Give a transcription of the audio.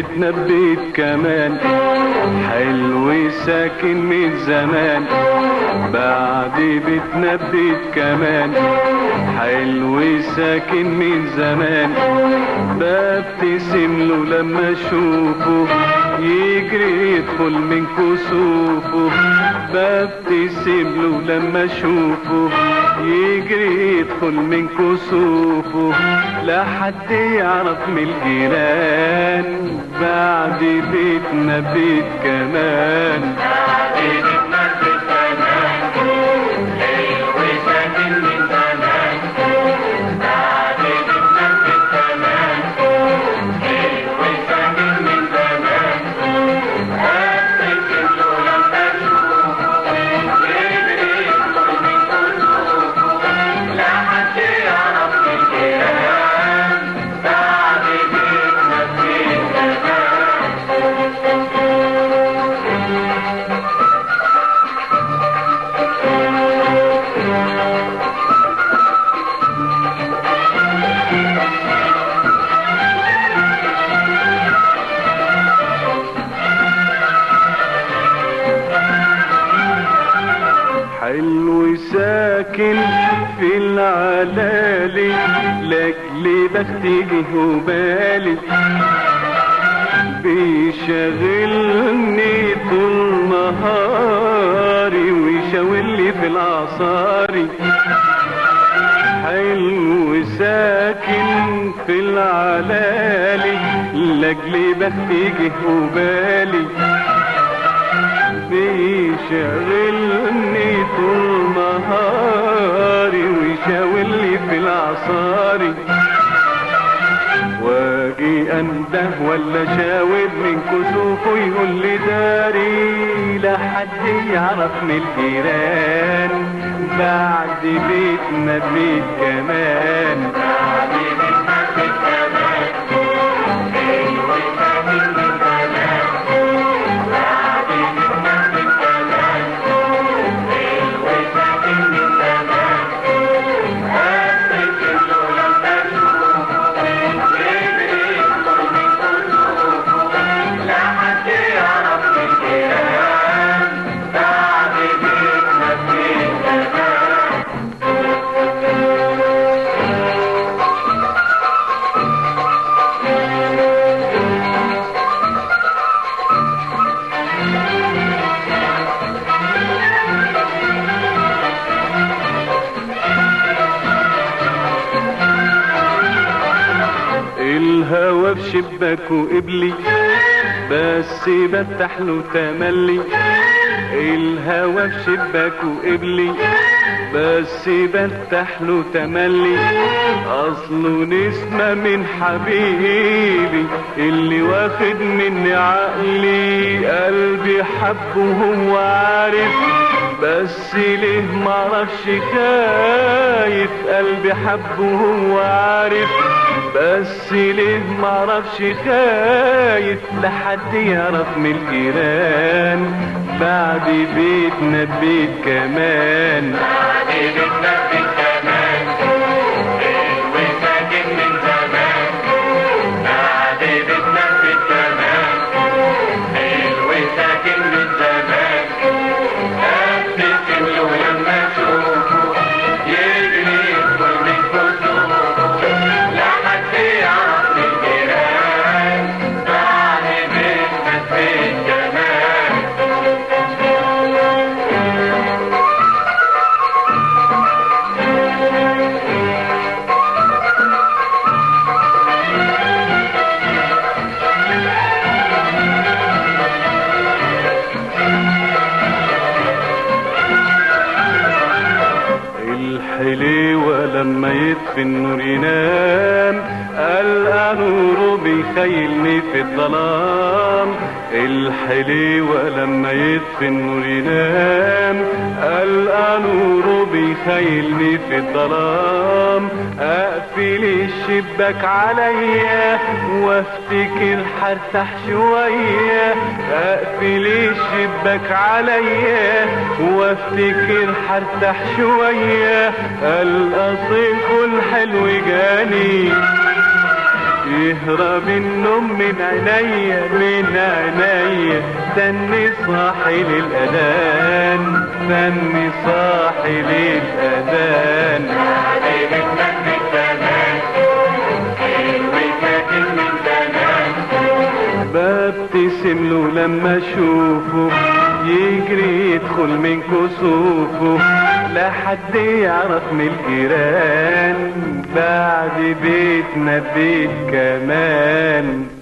بعد بيتنا بيت كمان. حلو ساكن من زمان. بعد بيتنا بيت كمان. حلو ساكن من زمان. ببتسم له لما أشوفه يجري يدخل من كسوفه. ببتسم له لما أشوفه يجري يدخل من كسوفه. لا حد يعرف من الجيران بعد بيتنا بيت كمان. ساكن في العلالي لاجل بختي وبالي بيشغلني طول نهاري ويشاولي في العصاري حلو ساكن في العلالي لاجل بختي وبالي بيشغلني طول العصاري واجي انده ولا شاور من كسوفه يقول لي داري لا حد يعرف من الجيران. بعد بيتنا بيت كمان. بعد الهوى في شباكه قبلي بس بفتح له تملي. الهوى في شباكه قبلي بس بفتح له تملي. اصله نسمة من حبيبي اللي واخد مني عقلي قلبي حبه هو عارف بس ليه معرفش خايف؟ قلبي حبه هو عارف. بس ليه معرفش خايف؟ لحد يعرف من الجيران. بعد بيتنا بيت كمان. بعد بيتنا بيت الحليوة لما يطفي النور ينام. ألقى نوره بيخيلني في الظلام. الحليوة لما يطفي النور ينام. بيخيلني في الظلام. أقفل الشباك عليا وافتكر هرتاح شوية أقفل الشباك عليا وافتكر هرتاح شوية القصيف الحلو جاني يهرب النوم من عينيا من عينيا تاني صاحي للأذان تاني صاحي للأذان. ببتسم له لما أشوفه يجري يدخل من كسوفه. لا حد يعرف من الجيران بعد بيتنا بيت كمان.